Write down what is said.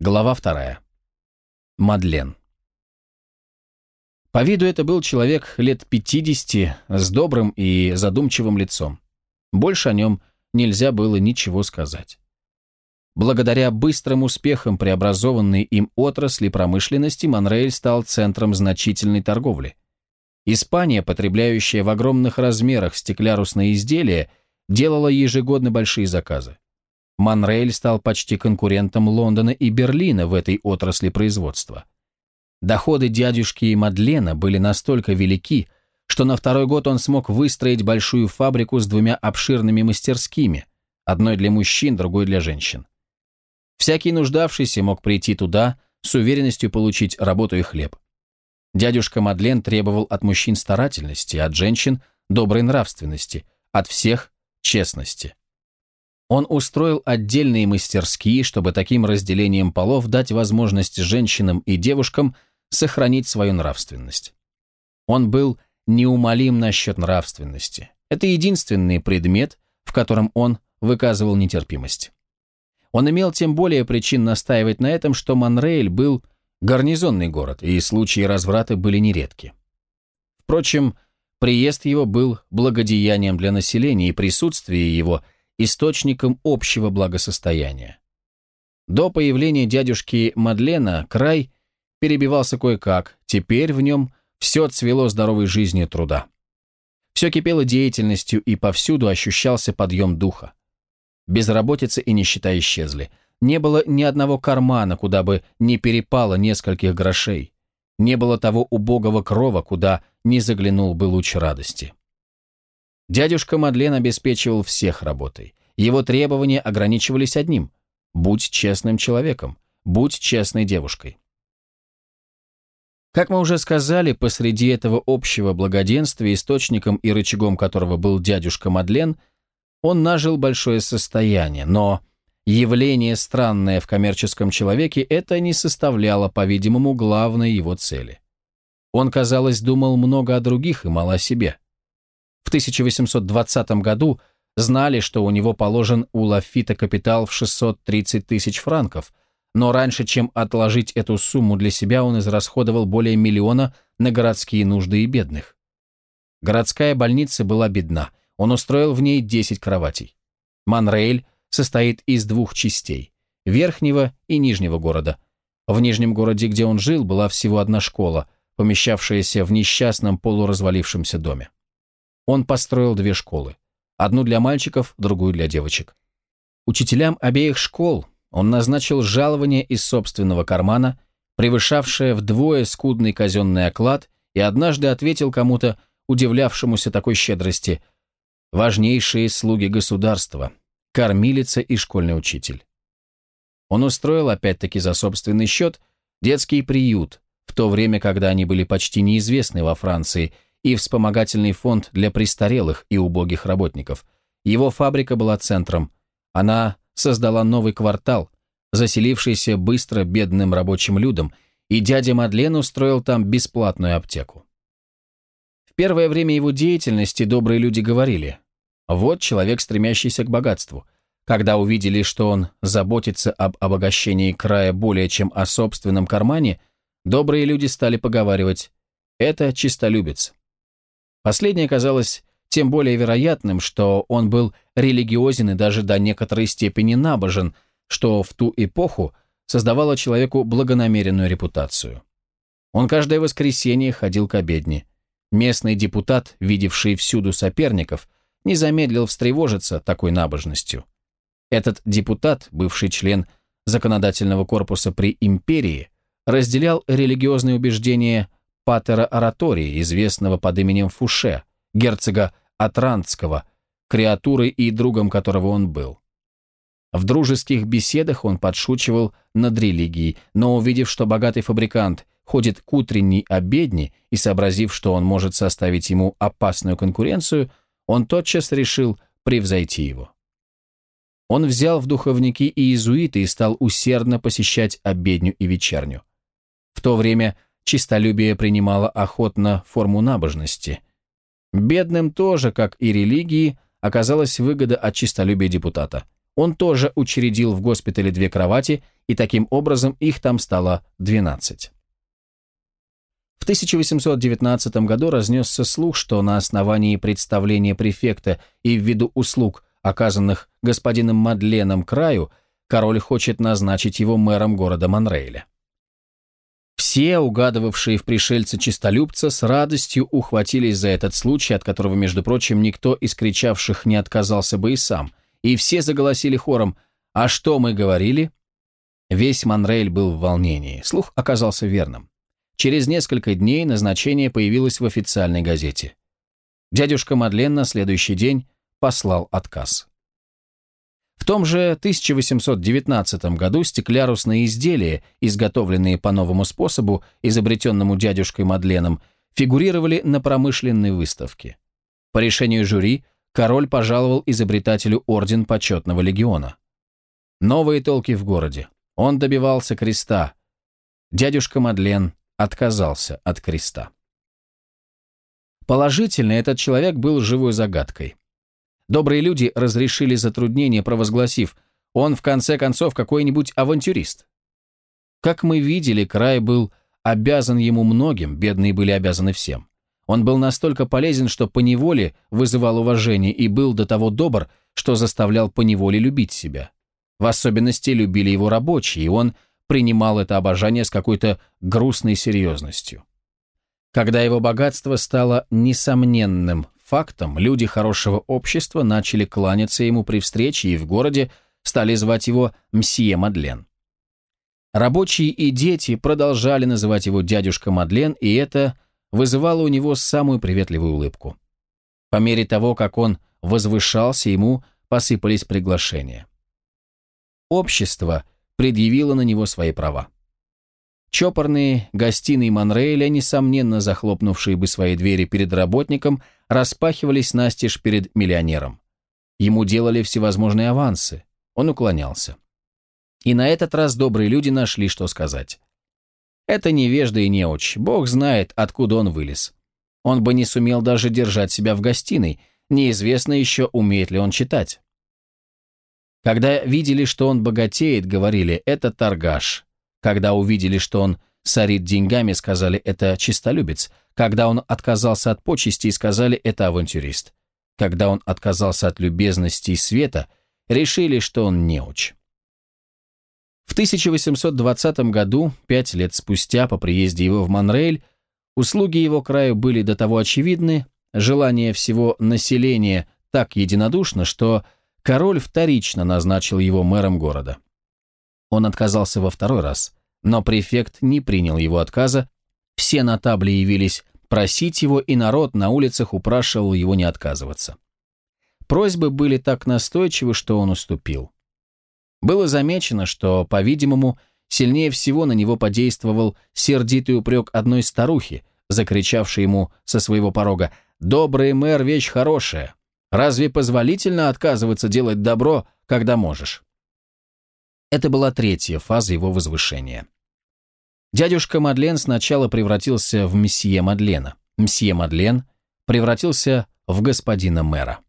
Глава вторая. Мадлен. По виду это был человек лет 50 с добрым и задумчивым лицом. Больше о нем нельзя было ничего сказать. Благодаря быстрым успехам преобразованной им отрасли промышленности Монрейль стал центром значительной торговли. Испания, потребляющая в огромных размерах стеклярусные изделия, делала ежегодно большие заказы. Монрейль стал почти конкурентом Лондона и Берлина в этой отрасли производства. Доходы дядюшки Мадлена были настолько велики, что на второй год он смог выстроить большую фабрику с двумя обширными мастерскими, одной для мужчин, другой для женщин. Всякий нуждавшийся мог прийти туда с уверенностью получить работу и хлеб. Дядюшка Мадлен требовал от мужчин старательности, от женщин – доброй нравственности, от всех – честности. Он устроил отдельные мастерские, чтобы таким разделением полов дать возможность женщинам и девушкам сохранить свою нравственность. Он был неумолим насчет нравственности. Это единственный предмет, в котором он выказывал нетерпимость. Он имел тем более причин настаивать на этом, что Монрейль был гарнизонный город, и случаи разврата были нередки. Впрочем, приезд его был благодеянием для населения, и присутствие его – источником общего благосостояния. До появления дядюшки Мадлена край перебивался кое-как, теперь в нем все цвело здоровой жизнью труда. Все кипело деятельностью, и повсюду ощущался подъем духа. Безработица и нищета исчезли. Не было ни одного кармана, куда бы не перепало нескольких грошей. Не было того убогого крова, куда не заглянул бы луч радости. Дядюшка Мадлен обеспечивал всех работой. Его требования ограничивались одним – будь честным человеком, будь честной девушкой. Как мы уже сказали, посреди этого общего благоденствия, источником и рычагом которого был дядюшка Мадлен, он нажил большое состояние, но явление странное в коммерческом человеке это не составляло, по-видимому, главной его цели. Он, казалось, думал много о других и мало о себе. В 1820 году знали, что у него положен у Лафита капитал в 630 тысяч франков, но раньше, чем отложить эту сумму для себя, он израсходовал более миллиона на городские нужды и бедных. Городская больница была бедна, он устроил в ней 10 кроватей. Манрейль состоит из двух частей – верхнего и нижнего города. В нижнем городе, где он жил, была всего одна школа, помещавшаяся в несчастном полуразвалившемся доме. Он построил две школы – одну для мальчиков, другую для девочек. Учителям обеих школ он назначил жалование из собственного кармана, превышавшее вдвое скудный казенный оклад, и однажды ответил кому-то, удивлявшемуся такой щедрости, «Важнейшие слуги государства, кормилица и школьный учитель». Он устроил, опять-таки за собственный счет, детский приют, в то время, когда они были почти неизвестны во Франции – и вспомогательный фонд для престарелых и убогих работников. Его фабрика была центром. Она создала новый квартал, заселившийся быстро бедным рабочим людям, и дядя Мадлен устроил там бесплатную аптеку. В первое время его деятельности добрые люди говорили, вот человек, стремящийся к богатству. Когда увидели, что он заботится об обогащении края более чем о собственном кармане, добрые люди стали поговаривать, это чистолюбец. Последнее казалось тем более вероятным, что он был религиозен и даже до некоторой степени набожен, что в ту эпоху создавало человеку благонамеренную репутацию. Он каждое воскресенье ходил к обедне. Местный депутат, видевший всюду соперников, не замедлил встревожиться такой набожностью. Этот депутат, бывший член законодательного корпуса при империи, разделял религиозные убеждения патера Оратории, известного под именем Фуше, герцога Атрантского, креатурой и другом которого он был. В дружеских беседах он подшучивал над религией, но увидев, что богатый фабрикант ходит к утренней обедне и сообразив, что он может составить ему опасную конкуренцию, он тотчас решил превзойти его. Он взял в духовники и иезуиты и стал усердно посещать обедню и вечерню. В то время чистолюбие принимало охотно форму набожности. Бедным тоже, как и религии, оказалась выгода от чистолюбия депутата. Он тоже учредил в госпитале две кровати, и таким образом их там стало 12. В 1819 году разнесся слух, что на основании представления префекта и ввиду услуг, оказанных господином Мадленом Краю, король хочет назначить его мэром города Монрейля. Все, угадывавшие в пришельце чистолюбца, с радостью ухватились за этот случай, от которого, между прочим, никто из кричавших не отказался бы и сам, и все заголосили хором «А что мы говорили?» Весь Монрейль был в волнении, слух оказался верным. Через несколько дней назначение появилось в официальной газете. Дядюшка Мадлен на следующий день послал отказ. В том же 1819 году стеклярусные изделия, изготовленные по новому способу, изобретенному дядюшкой Мадленом, фигурировали на промышленной выставке. По решению жюри король пожаловал изобретателю орден почетного легиона. Новые толки в городе. Он добивался креста. Дядюшка Мадлен отказался от креста. Положительно, этот человек был живой загадкой. Добрые люди разрешили затруднение, провозгласив, он в конце концов какой-нибудь авантюрист. Как мы видели, край был обязан ему многим, бедные были обязаны всем. Он был настолько полезен, что поневоле вызывал уважение и был до того добр, что заставлял поневоле любить себя. В особенности любили его рабочие, и он принимал это обожание с какой-то грустной серьезностью. Когда его богатство стало несомненным фактом, люди хорошего общества начали кланяться ему при встрече и в городе стали звать его «Мсье Мадлен». Рабочие и дети продолжали называть его дядюшка Мадлен, и это вызывало у него самую приветливую улыбку. По мере того, как он возвышался, ему посыпались приглашения. Общество предъявило на него свои права. Чопорные гостиные Монрейля, несомненно захлопнувшие бы свои двери перед работником, распахивались настежь перед миллионером. Ему делали всевозможные авансы. Он уклонялся. И на этот раз добрые люди нашли, что сказать. Это невежда и неуч, бог знает, откуда он вылез. Он бы не сумел даже держать себя в гостиной, неизвестно еще, умеет ли он читать. Когда видели, что он богатеет, говорили, это торгаш, когда увидели, что он сорит деньгами, сказали «это чистолюбец». Когда он отказался от почести, сказали «это авантюрист». Когда он отказался от любезности и света, решили, что он неуч. В 1820 году, пять лет спустя, по приезде его в Монрейль, услуги его краю были до того очевидны, желание всего населения так единодушно, что король вторично назначил его мэром города. Он отказался во второй раз, но префект не принял его отказа, все на табле явились просить его, и народ на улицах упрашивал его не отказываться. Просьбы были так настойчивы, что он уступил. Было замечено, что, по-видимому, сильнее всего на него подействовал сердитый упрек одной старухи, закричавшей ему со своего порога «Добрый мэр – вещь хорошая. Разве позволительно отказываться делать добро, когда можешь?» Это была третья фаза его возвышения. Дядюшка Мадлен сначала превратился в месье Мадлена. Мсье Мадлен превратился в господина мэра.